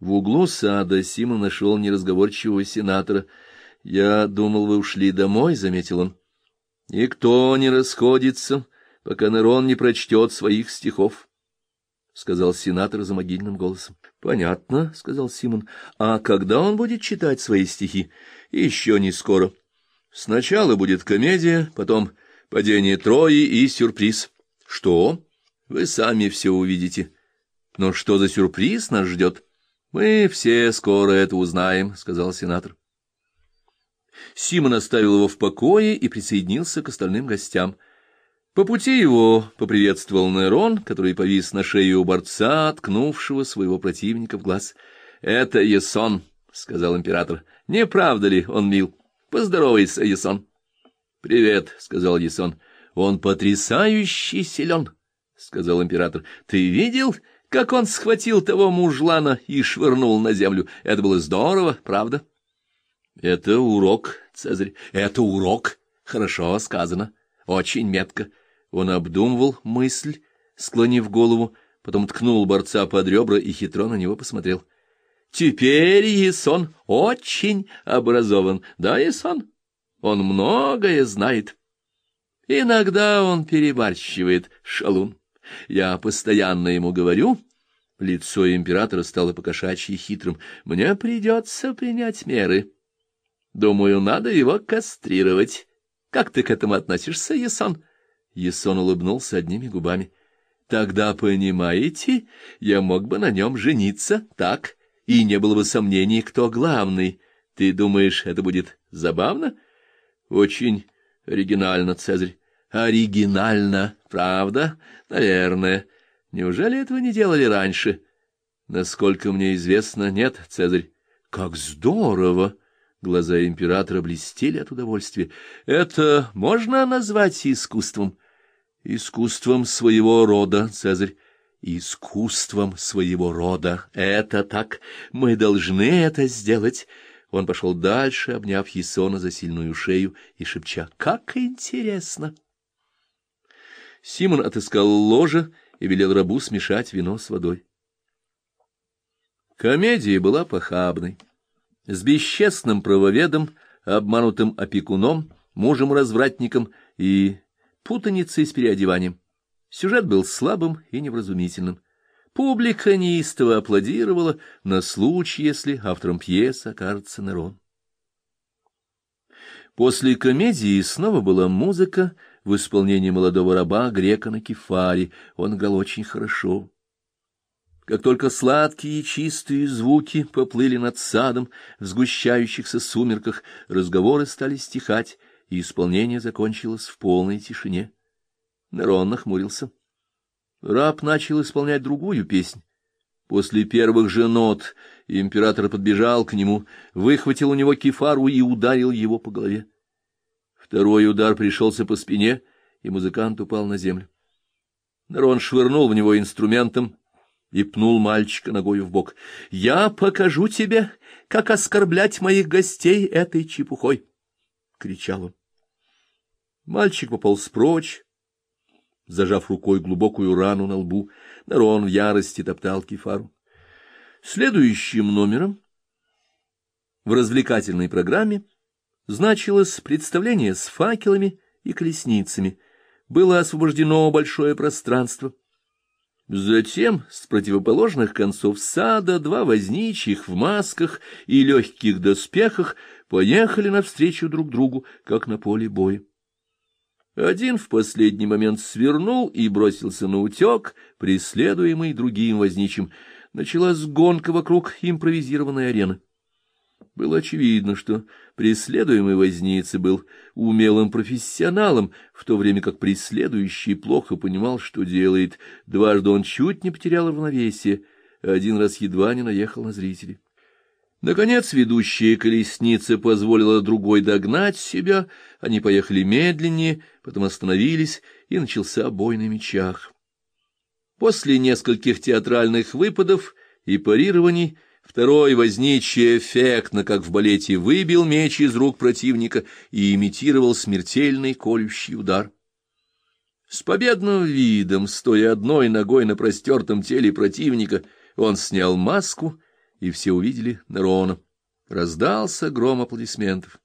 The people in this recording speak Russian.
В углу сада Симон нашел неразговорчивого сенатора. — Я думал, вы ушли домой, — заметил он. — Никто не расходится, пока Нерон не прочтет своих стихов, — сказал сенатор за могильным голосом. — Понятно, — сказал Симон. — А когда он будет читать свои стихи? — Еще не скоро. Сначала будет комедия, потом падение Трои и сюрприз. — Что? Вы сами все увидите. Но что за сюрприз нас ждет? — Мы все скоро это узнаем, — сказал сенатор. Симон оставил его в покое и присоединился к остальным гостям. По пути его поприветствовал Нерон, который повис на шее у борца, ткнувшего своего противника в глаз. — Это Есон, — сказал император. — Не правда ли он мил? Поздоровайся, Есон. — Привет, — сказал Есон. — Он потрясающе силен, — сказал император. — Ты видел, как он схватил того мужлана и швырнул на землю? Это было здорово, правда? — Это урок, Цезарь, это урок. Хорошо сказано, очень метко. Он обдумывал мысль, склонив голову, потом ткнул борца под ребра и хитро на него посмотрел. — Теперь Исон очень образован, да, Исон? Он многое знает. Иногда он перебарщивает, шалун. Я постоянно ему говорю... Лицо императора стало покошачьи хитрым. Мне придется принять меры. Думаю, надо его кастрировать. Как ты к этому относишься, Ясон? Ясон улыбнулся одними губами. Тогда, понимаете, я мог бы на нем жениться, так, и не было бы сомнений, кто главный. Ты думаешь, это будет забавно? Очень оригинально, Цезарь. Оригинально, правда? Наверное. Неужели этого не делали раньше? Насколько мне известно, нет, Цезарь. Как здорово! Глаза императора блестели от удовольствия. Это можно назвать искусством? Искусством своего рода, Цезарь. Искусством своего рода. Это так. Мы должны это сделать. Он пошел дальше, обняв Есона за сильную шею и шепча «Как интересно!» Симон отыскал ложе и велел рабу смешать вино с водой. Комедия была похабной. С бесчестным правоведом, обманутым опекуном, мужем-развратником и путаницей с переодеванием. Сюжет был слабым и невразумительным. Публика неистово аплодировала на случай, если автором пьесы окажется Нерон. После комедии снова была музыка в исполнении молодого раба грека на кефаре. Он играл очень хорошо. Как только сладкие и чистые звуки поплыли над садом в сгущающихся сумерках, разговоры стали стихать, и исполнение закончилось в полной тишине. Нерон нахмурился. Раб начал исполнять другую песнь. После первых же нот император подбежал к нему, выхватил у него кефару и ударил его по голове. Второй удар пришелся по спине, и музыкант упал на землю. Нерон швырнул в него инструментом и пнул мальчика ногой в бок. — Я покажу тебе, как оскорблять моих гостей этой чепухой! — кричал он. Мальчик пополз прочь, зажав рукой глубокую рану на лбу. Нарон в ярости топтал кефару. Следующим номером в развлекательной программе значилось представление с факелами и колесницами. Было освобождено большое пространство. Затем с противоположных концов сада два возничьих в масках и легких доспехах поехали навстречу друг другу, как на поле боя. Один в последний момент свернул и бросился на утек, преследуемый другим возничим. Началась гонка вокруг импровизированной арены. Было очевидно, что преследуемый возница был умелым профессионалом, в то время как преследующий плохо понимал, что делает. Дважды он чуть не потерял равновесие, один раз едва не наехал на зрителей. Наконец ведущая колесница позволила другой догнать себя, они поехали медленнее, потом остановились, и начался бой на мечах. После нескольких театральных выпадов и парирований второй возничий эффектно, как в балете, выбил меч из рук противника и имитировал смертельный колющий удар. С победным видом, стоя одной ногой на простертом теле противника, он снял маску и все увидели Нерона. Раздался гром аплодисментов.